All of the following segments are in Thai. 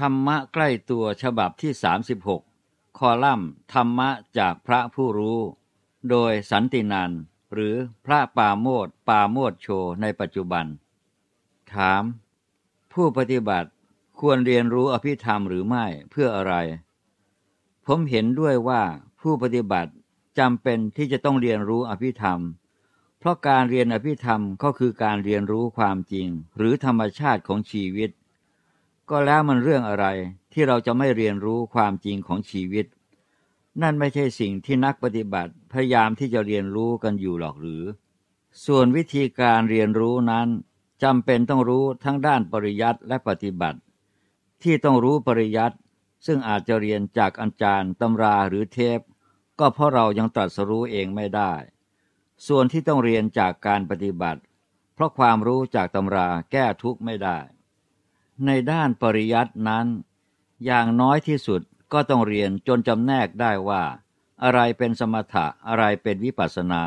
ธรรมะใกล้ตัวฉบับที่ 36 คอลัมน์ธรรมะจากพระผู้รู้ โดยสันตินันหรือพระปาโมดปาโมดโชในปัจจุบัน ถาม ผู้ปฏิบัติควรเรียนรู้อภิธรรมหรือไม่เพื่ออะไร ผมเห็นด้วยว่าผู้ปฏิบัติจำเป็นที่จะต้องเรียนรู้อภิธรรม เพราะการเรียนอภิธรรมก็คือการเรียนรู้ความจริง หรือธรรมชาติของชีวิต ก็แล้วมันเรื่องอะไรที่เราจะไม่เรียนรู้ความจริงของชีวิต นั่นไม่ใช่สิ่งที่นักปฏิบัติพยายามที่จะเรียนรู้กันอยู่หรอกหรือ ส่วนวิธีการเรียนรู้นั้นจำเป็นต้องรู้ทั้งด้านปริยัติและปฏิบัติ ที่ต้องรู้ปริยัติซึ่งอาจจะเรียนจากอาจารย์ตำราหรือเทป ก็เพราะเรายังตรัสรู้เองไม่ได้ ส่วนที่ต้องเรียนจากการปฏิบัติ เพราะความรู้จากตำราแก้ทุกข์ไม่ได้ ในด้านปริยัตินั้น อย่างน้อยที่สุดก็ต้องเรียนจนจำแนกได้ว่า อะไรเป็นสมถะอะไรเป็นวิปัสนา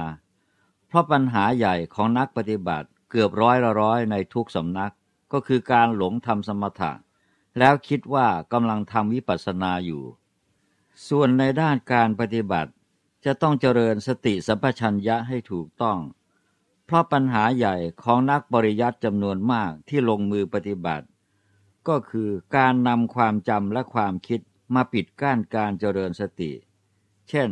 เพราะปัญหาใหญ่ของนักปฏิบัติเกือบร้อยละร้อยในทุกสำนักก็คือการหลงทำสมถะ แล้วคิดว่ากำลังทำวิปัสสนาอยู่ ส่วนในด้านการปฏิบัติจะต้องเจริญสติสัมปชัญญะให้ถูกต้อง เพราะปัญหาใหญ่ของนักปริยัติจำนวนมากที่ลงมือปฏิบัติ ก็คือการนำความจำและความคิดมาปิดกั้นการเจริญสติ เช่น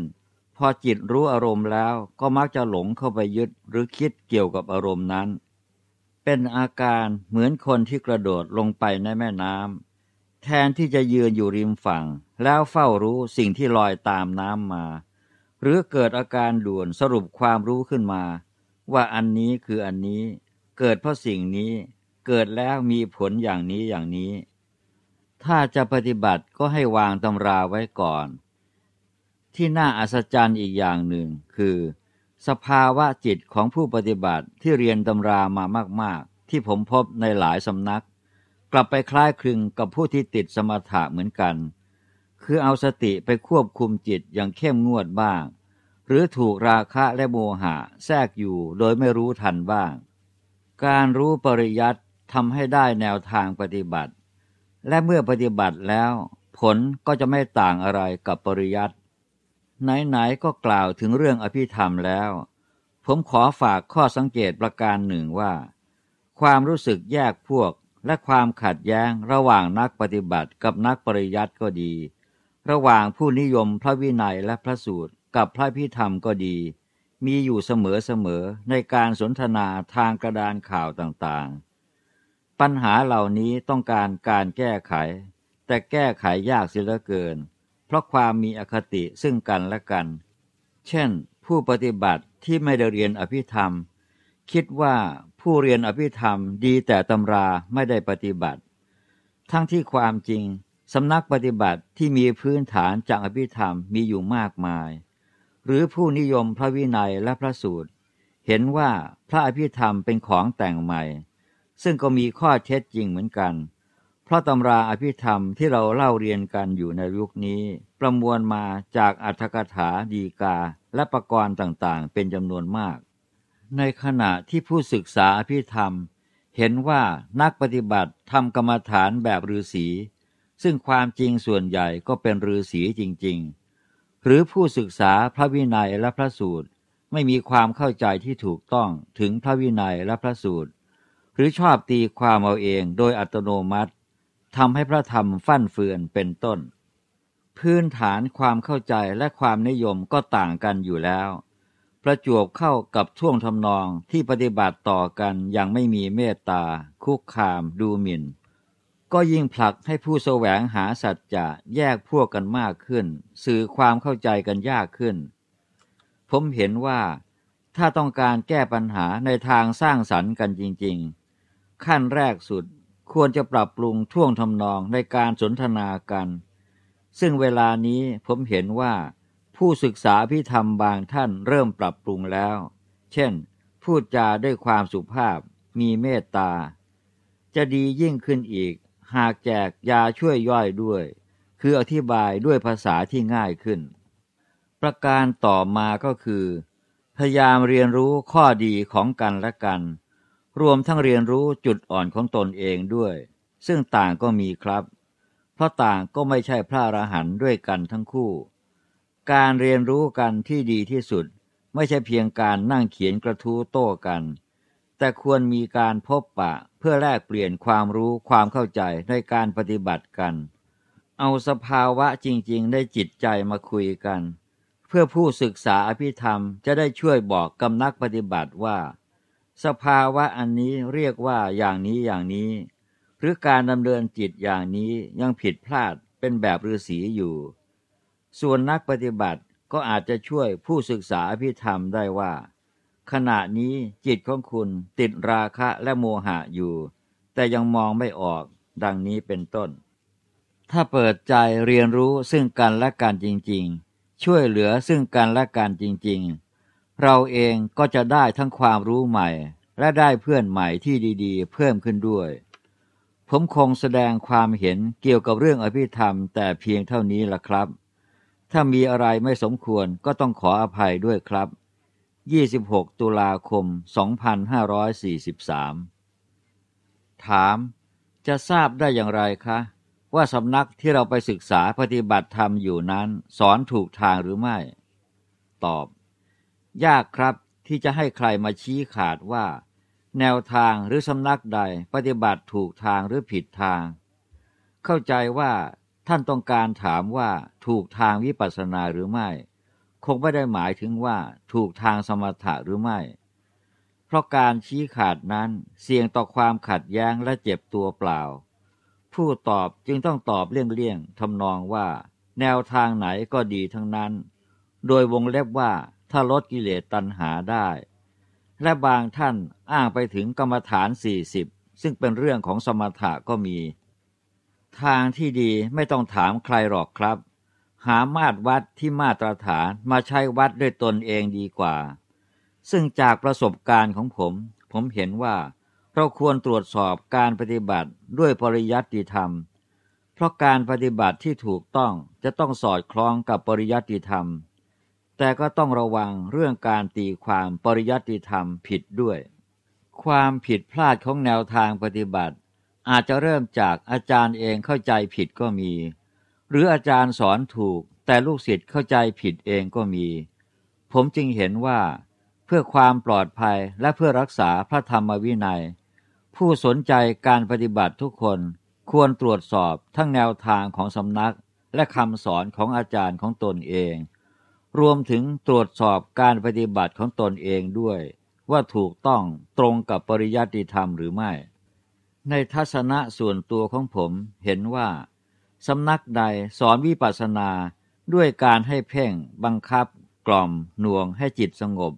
พอจิตรู้อารมณ์แล้วก็มักจะหลงเข้าไปยึดหรือคิดเกี่ยวกับอารมณ์นั้น เป็นอาการเหมือนคนที่กระโดดลงไปในแม่น้ำแทนที่จะยืนอยู่ริมฝั่ง แล้วเฝ้ารู้สิ่งที่ลอยตามน้ำมา หรือเกิดอาการด่วนสรุปความรู้ขึ้นมา ว่าอันนี้คืออันนี้ เกิดเพราะสิ่งนี้ เกิดแล้วมีผลอย่างนี้อย่างนี้ ถ้าจะปฏิบัติก็ให้วางตำราไว้ก่อน ที่น่าอัศจรรย์อีกอย่างหนึ่งคือ สภาวะจิตของผู้ปฏิบัติที่เรียนตำรามามาก ๆ ที่ผมพบในหลายสำนัก กลับไปคล้ายคลึงกับผู้ที่ติดสมถะเหมือนกัน คือเอาสติไปควบคุมจิตอย่างเข้มงวดบ้าง หรือถูกราคะและโมหะแทรกอยู่โดยไม่รู้ทันบ้างการรู้ปริยัติ ทำให้ได้แนวทางปฏิบัติ และเมื่อปฏิบัติแล้ว ผลก็จะไม่ต่างอะไรกับปริยัติไหนๆก็กล่าวถึงเรื่องอภิธรรมแล้ว ผมขอฝากข้อสังเกตประการหนึ่งว่า ความรู้สึกแยกพวกและความขัดแย้งระหว่างนักปฏิบัติกับนักปริยัติก็ดี ระหว่างผู้นิยมพระวินัยและพระสูตรกับพระพิธรรมก็ดี มีอยู่เสมอๆในการสนทนาทางกระดานข่าวต่างๆ ปัญหาเหล่านี้ต้องการการแก้ไข แต่แก้ไขยากเสียเหลือเกิน เพราะความมีอคติซึ่งกันและกัน เช่น ผู้ปฏิบัติที่ไม่ได้เรียนอภิธรรม คิดว่าผู้เรียนอภิธรรมดีแต่ตำราไม่ได้ปฏิบัติ ทั้งที่ความจริงสำนักปฏิบัติที่มีพื้นฐานจากอภิธรรมมีอยู่มากมาย หรือผู้นิยมพระวินัยและพระสูตร เห็นว่าพระอภิธรรมเป็นของแต่งใหม่ ซึ่งก็มีข้อเท็จจริงเหมือนกัน เพราะตำราอภิธรรมที่เราเล่าเรียนกันอยู่ในยุคนี้ ประมวลมาจากอัตถกถาดีกา และประกรณ์ต่างๆ เป็นจำนวนมาก ในขณะที่ผู้ศึกษาอภิธรรม เห็นว่านักปฏิบัติทำกรรมฐานแบบฤาษีซึ่งความจริงส่วนใหญ่ก็เป็นฤาษีจริง ๆ หรือผู้ศึกษาพระวินัยและพระสูตร ไม่มีความเข้าใจที่ถูกต้องถึงพระวินัยและพระสูตร หรือชอบตีความเอาเองโดยอัตโนมัติทำให้พระธรรมฟั่นเฟือนเป็นต้น พื้นฐานความเข้าใจและความนิยมก็ต่างกันอยู่แล้ว ประจวบเข้ากับช่วงทำนองที่ปฏิบัติต่อกันอย่างไม่มีเมตตา คุกคามดูหมิน่น ก็ยิ่งผลักให้ผู้แสวงหาสัจจะแยกพวกกันมากขึ้น สื่อความเข้าใจกันยากขึ้น ผมเห็นว่าถ้าต้องการแก้ปัญหาในทางสร้างสรรค์กันจริง ๆ ขั้นแรกสุดควรจะปรับปรุงท่วงทำนองในการสนทนากัน ซึ่งเวลานี้ผมเห็นว่า ผู้ศึกษาพิธรรมบางท่านเริ่มปรับปรุงแล้ว เช่น พูดจาด้วยความสุภาพ มีเมตตา จะดียิ่งขึ้นอีก หากแจกยาช่วยย่อยด้วย คืออธิบายด้วยภาษาที่ง่ายขึ้น ประการต่อมาก็คือ พยายามเรียนรู้ข้อดีของกันและกัน รวมทั้งเรียนรู้จุดอ่อนของตนเองด้วย ซึ่งต่างก็มีครับ เพราะต่างก็ไม่ใช่พระอรหันต์ด้วยกันทั้งคู่ การเรียนรู้กันที่ดีที่สุด ไม่ใช่เพียงการนั่งเขียนกระทู้โต้กัน แต่ควรมีการพบปะเพื่อแลกเปลี่ยนความรู้ความเข้าใจในการปฏิบัติกัน เอาสภาวะจริงๆ ได้จิตใจมาคุยกัน เพื่อผู้ศึกษาอภิธรรมจะได้ช่วยบอกกำนักปฏิบัติว่า สภาวะอันนี้เรียกว่าอย่างนี้อย่างนี้ หรือการดำเนินจิตอย่างนี้ยังผิดพลาดเป็นแบบฤาษีอยู่ ส่วนนักปฏิบัติก็อาจจะช่วยผู้ศึกษาพิธรรมได้ว่า ขณะนี้จิตของคุณติดราคะและโมหะอยู่ แต่ยังมองไม่ออกดังนี้เป็นต้น ถ้าเปิดใจเรียนรู้ซึ่งกันและกันจริง ๆ ช่วยเหลือซึ่งกันและกันจริง ๆ เราเองก็จะได้ทั้งความรู้ใหม่ และได้เพื่อนใหม่ที่ดีๆ เพิ่มขึ้นด้วย ผมคงแสดงความเห็นเกี่ยวกับเรื่องอภิธรรม แต่เพียงเท่านี้ละครับ ถ้ามีอะไรไม่สมควรก็ต้องขออภัยด้วยครับ 26 ตุลาคม 2543 ถาม จะทราบได้อย่างไรคะ ว่าสำนักที่เราไปศึกษาปฏิบัติธรรมอยู่นั้น สอนถูกทางหรือไม่ ตอบ ยากครับที่จะให้ใครมาชี้ขาดว่า แนวทางหรือสำนักใดปฏิบัติถูกทางหรือผิดทาง เข้าใจว่าท่านต้องการถามว่าถูกทางวิปัสสนาหรือไม่ คงไม่ได้หมายถึงว่าถูกทางสมถะหรือไม่ เพราะการชี้ขาดนั้นเสี่ยงต่อความขัดแย้งและเจ็บตัวเปล่า ผู้ตอบจึงต้องตอบเลี่ยงๆทำนองว่า แนวทางไหนก็ดีทั้งนั้น โดยวงเล็บว่า ถ้าลดกิเลสตัณหาได้ และบางท่านอ้างไปถึงกรรมฐานสี่สิบซึ่งเป็นเรื่องของสมถะก็มี ทางที่ดีไม่ต้องถามใครหรอกครับ หามาตรวัดที่มาตรฐานมาใช้วัดด้วยตนเองดีกว่า ซึ่งจากประสบการณ์ของผม ผมเห็นว่าเราควรตรวจสอบการปฏิบัติด้วยปริยัติธรรม เพราะการปฏิบัติที่ถูกต้องจะต้องสอดคล้องกับปริยัติธรรม แต่ก็ต้องระวังเรื่องการตีความปริยัติธรรมผิดด้วย ความผิดพลาดของแนวทางปฏิบัติ อาจจะเริ่มจากอาจารย์เองเข้าใจผิดก็มี หรืออาจารย์สอนถูก แต่ลูกศิษย์เข้าใจผิดเองก็มี ผมจึงเห็นว่า เพื่อความปลอดภัยและเพื่อรักษาพระธรรมวินัย ผู้สนใจการปฏิบัติทุกคนควรตรวจสอบทั้งแนวทางของสำนักและคำสอนของอาจารย์ของตนเอง รวมถึงตรวจสอบการปฏิบัติของตนเองด้วย ว่าถูกต้องตรงกับปริยัติธรรมหรือไม่ ในทัศนะส่วนตัวของผมเห็นว่าสำนักใดสอนวิปัสสนาด้วยการให้เพ่ง บังคับ กล่อมหน่วงให้จิตสงบ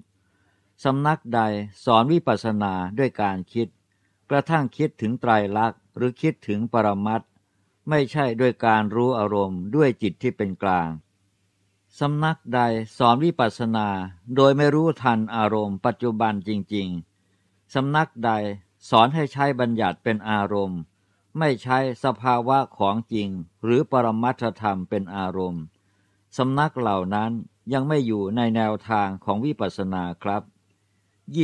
สำนักใดสอนวิปัสสนาด้วยการคิด กระทั่งคิดถึงไตรลักษณ์หรือคิดถึงปรมัตไม่ใช่ด้วยการรู้อารมณ์ด้วยจิตที่เป็นกลาง สำนักใดสอนวิปัสสนาโดยไม่รู้ทันอารมณ์ปัจจุบันจริง ๆ สำนักใดสอนให้ใช้บัญญัติเป็นอารมณ์ ไม่ใช้สภาวะของจริง หรือปรมัตธรรมเป็นอารมณ์ สำนักเหล่านั้นยังไม่อยู่ในแนวทางของวิปัสสนาครับ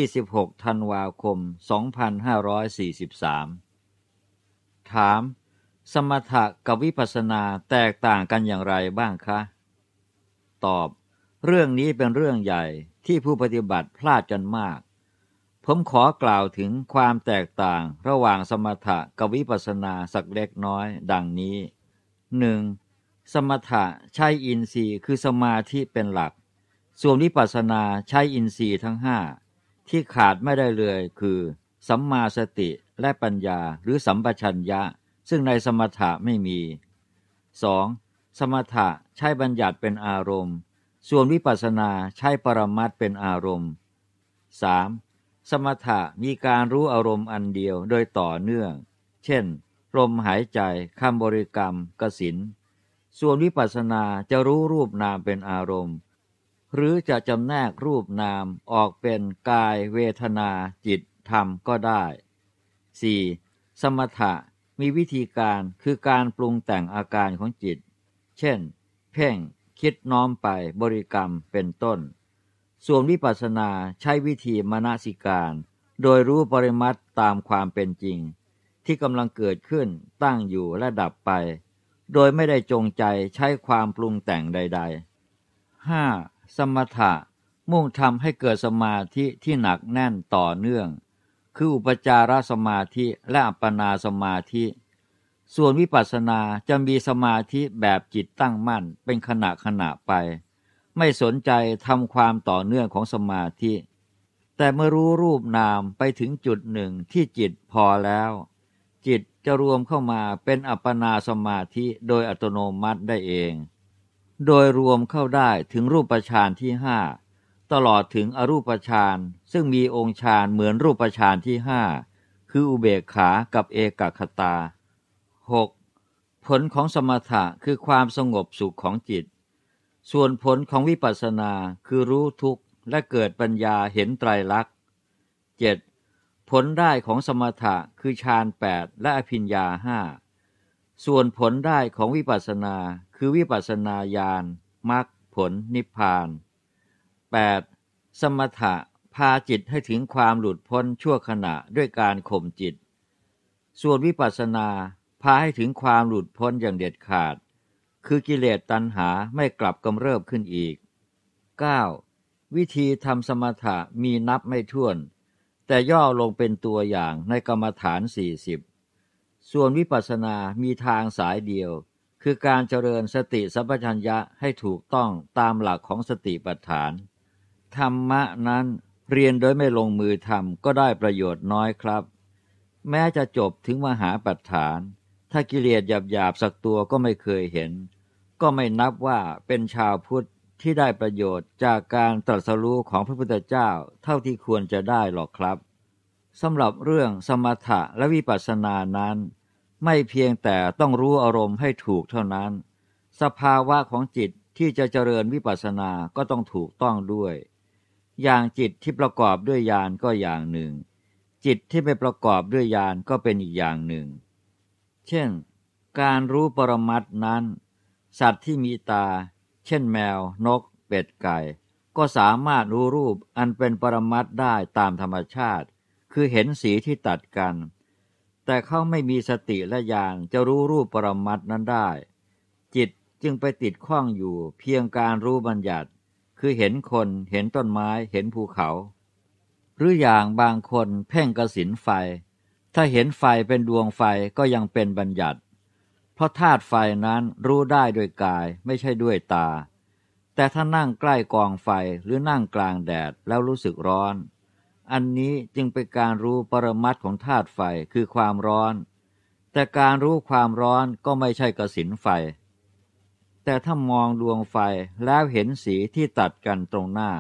26 ธันวาคม 2543 ถาม สมถะกับวิปัสสนาแตกต่างกันอย่างไรบ้างคะ ตอบ เรื่องนี้เป็นเรื่องใหญ่ที่ผู้ปฏิบัติพลาดกันมาก ผมขอกล่าวถึงความแตกต่างระหว่างสมถะกับวิปัสสนาสักเล็กน้อย ดังนี้หนึ่งสมถะใช้อินทรีย์คือสมาธิเป็นหลัก ส่วนวิปัสสนาใช้อินทรีย์ทั้งห้าที่ขาดไม่ได้เลยคือ สัมมาสติและปัญญาหรือสัมปชัญญะ ซึ่งในสมถะไม่มี 2. สมถะใช้บัญญัติเป็นอารมณ์ ส่วนวิปัสสนาใช้ปรมัตเป็นอารมณ์ 3. สมถะมีการรู้อารมณ์อันเดียวโดยต่อเนื่อง เช่น ลมหายใจคำบริกรรมกสิน ส่วนวิปัสสนาจะรู้รูปนามเป็นอารมณ์ หรือจะจำแนกรูปนามออกเป็นกายเวทนาจิตธรรมก็ได้ 4. สมถะมีวิธีการคือการปรุงแต่งอาการของจิต เช่น เพ่ง คิดน้อมไปบริกรรมเป็นต้น ส่วนวิปัสสนาใช้วิธีมนสิการ โดยรู้ปริมัติตามความเป็นจริง ที่กำลังเกิดขึ้นตั้งอยู่และดับไป โดยไม่ได้จงใจใช้ความปรุงแต่งใด ๆ 5. สมถะ มุ่งทำให้เกิดสมาธิที่หนักแน่นต่อเนื่อง คืออุปจารสมาธิและอัปปนาสมาธิ ส่วนวิปัสสนาจะมีสมาธิแบบจิตตั้งมั่นเป็นขณะขณะไป ไม่สนใจทำความต่อเนื่องของสมาธิ แต่เมื่อรู้รูปนามไปถึงจุดหนึ่งที่จิตพอแล้ว จิตจะรวมเข้ามาเป็นอัปปนาสมาธิโดยอัตโนมัติได้เอง โดยรวมเข้าได้ถึงรูปฌานที่ห้าตลอดถึงอรูปฌานซึ่งมีองค์ฌานเหมือนรูปฌานที่ห้าคืออุเบกขากับเอกคตา 6. ผลของสมถะคือความสงบสุขของจิต ส่วนผลของวิปัสสนาคือรู้ทุกข์และเกิดปัญญาเห็นไตรลักษณ์ 7. ผลได้ของสมถะคือฌานแปดและอภิญญาห้าส่วนผลได้ของวิปัสสนาคือวิปัสสนาญาณมรรคผลนิพพาน 8. สมถะพาจิตให้ถึงความหลุดพ้นชั่วขณะด้วยการข่มจิต ส่วนวิปัสสนา พาให้ถึงความหลุดพ้นอย่างเด็ดขาด คือกิเลสตัณหาไม่กลับกำเริบขึ้นอีก 9. วิธีทำสมถะมีนับไม่ถ้วน แต่ย่อลงเป็นตัวอย่างในกรรมฐาน 40 ส่วนวิปัสสนามีทางสายเดียว คือการเจริญสติสัพพัญญะให้ถูกต้องตามหลักของสติปัฏฐาน ธรรมะนั้นเรียนโดยไม่ลงมือทำก็ได้ประโยชน์น้อยครับ แม้จะจบถึงมหาปัฏฐาน ถ้ากิเลสหยาบๆสักตัวก็ไม่เคยเห็น ก็ไม่นับว่าเป็นชาวพุทธที่ได้ประโยชน์จากการตรัสรู้ของพระพุทธเจ้าเท่าที่ควรจะได้หรอกครับสำหรับเรื่องสมถะและวิปัสสนานั้น ไม่เพียงแต่ต้องรู้อารมณ์ให้ถูกเท่านั้น สภาวะของจิตที่จะเจริญวิปัสสนาก็ต้องถูกต้องด้วย อย่างจิตที่ประกอบด้วยญาณก็อย่างหนึ่ง จิตที่ไม่ประกอบด้วยญาณก็เป็นอีกอย่างหนึ่ง เช่น การรู้ปรมัตนั้น สัตว์ที่มีตา เช่นแมว นก เป็ดไก่ ก็สามารถรู้รูปอันเป็นปรมัตได้ตามธรรมชาติ คือเห็นสีที่ตัดกัน แต่เขาไม่มีสติและญาณจะรู้รูปปรมัตนั้นได้ จิตจึงไปติดข้องอยู่เพียงการรู้บัญญัติ คือเห็นคนเห็นต้นไม้เห็นภูเขา หรืออย่างบางคนเพ่งกระสินไฟ ถ้าเห็นไฟเป็นดวงไฟก็ยังเป็นบัญญัติ เพราะธาตุไฟนั้นรู้ได้ด้วยกายไม่ใช่ด้วยตา แต่ถ้านั่งใกล้กองไฟหรือนั่งกลางแดดแล้วรู้สึกร้อน อันนี้จึงเป็นการรู้ปรมัตของธาตุไฟคือความร้อน แต่การรู้ความร้อนก็ไม่ใช่กระสินไฟ แต่ถ้ามองดวงไฟแล้วเห็นสีที่ตัดกันตรงหน้า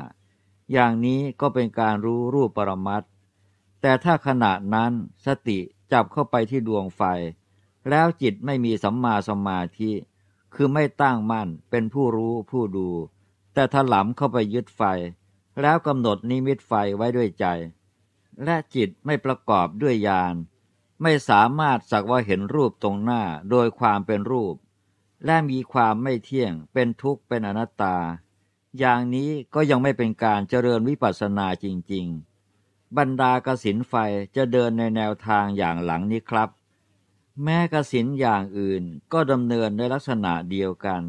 อย่างนี้ก็เป็นการรู้รูปปรมัต แต่ถ้าขณะนั้นสติจับเข้าไปที่ดวงไฟ แล้วจิตไม่มีสัมมาสมาธิ คือไม่ตั้งมั่นเป็นผู้รู้ผู้ดู แต่ถลำเข้าไปยึดไฟ แล้วกำหนดนิมิตไฟไว้ด้วยใจ และจิตไม่ประกอบด้วยญาณไม่สามารถสักว่าเห็นรูปตรงหน้าโดยความเป็นรูป และมีความไม่เที่ยงเป็นทุกข์เป็นอนัตตา อย่างนี้ก็ยังไม่เป็นการเจริญวิปัสสนาจริง ๆ บรรดากสินไฟจะเดินในแนวทางอย่างหลังนี้ครับ แม้กสินอย่างอื่นก็ดำเนินในลักษณะเดียวกัน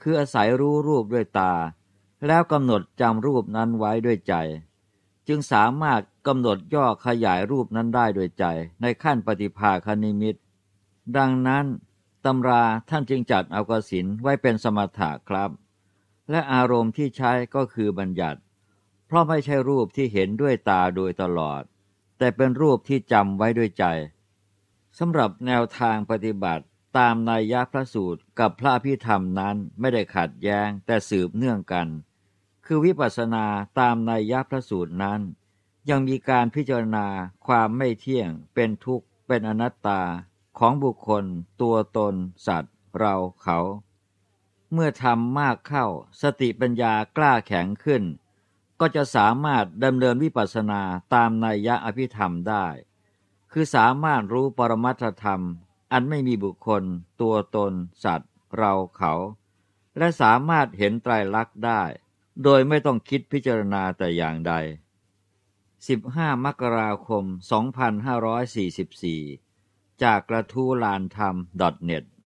คืออาศัยรู้รูปด้วยตา แล้วกำหนดจำรูปนั้นไว้ด้วยใจ จึงสามารถกำหนดย่อขยายรูปนั้นได้ด้วยใจ ในขั้นปฏิภาคณิมิต ดังนั้นตำราท่านจึงจัดเอากสินไว้เป็นสมถะครับ และอารมณ์ที่ใช้ก็คือบัญญัติ ราะไม่ใช่รูปที่เห็นด้วยตาโดยตลอด แต่เป็นรูปที่จำไว้ด้วยใจสำหรับแนวทางปฏิบัติตามนัยยะพระสูตรกับพระพิธรรมนั้นไม่ได้ขัดแย้งแต่สืบเนื่องกัน คือวิปัสสนาตามนัยยะพระสูตรนั้น ยังมีการพิจารณาความไม่เที่ยง เป็นทุกข์ เป็นอนัตตาของบุคคล ตัวตน สัตว์ เราเขา เมื่อทำมากเข้า สติปัญญากล้าแข็งขึ้น ก็จะสามารถดำเนินวิปัสสนาตามนัยยะอภิธรรมได้ คือสามารถรู้ปรมัตธรรม อันไม่มีบุคคล ตัวตน สัตว์ เราเขา และสามารถเห็นไตรลักษณ์ได้ โดยไม่ต้องคิดพิจารณาแต่อย่างใด 15 มกราคม 2544 จากกระทู้ลานธรรม .net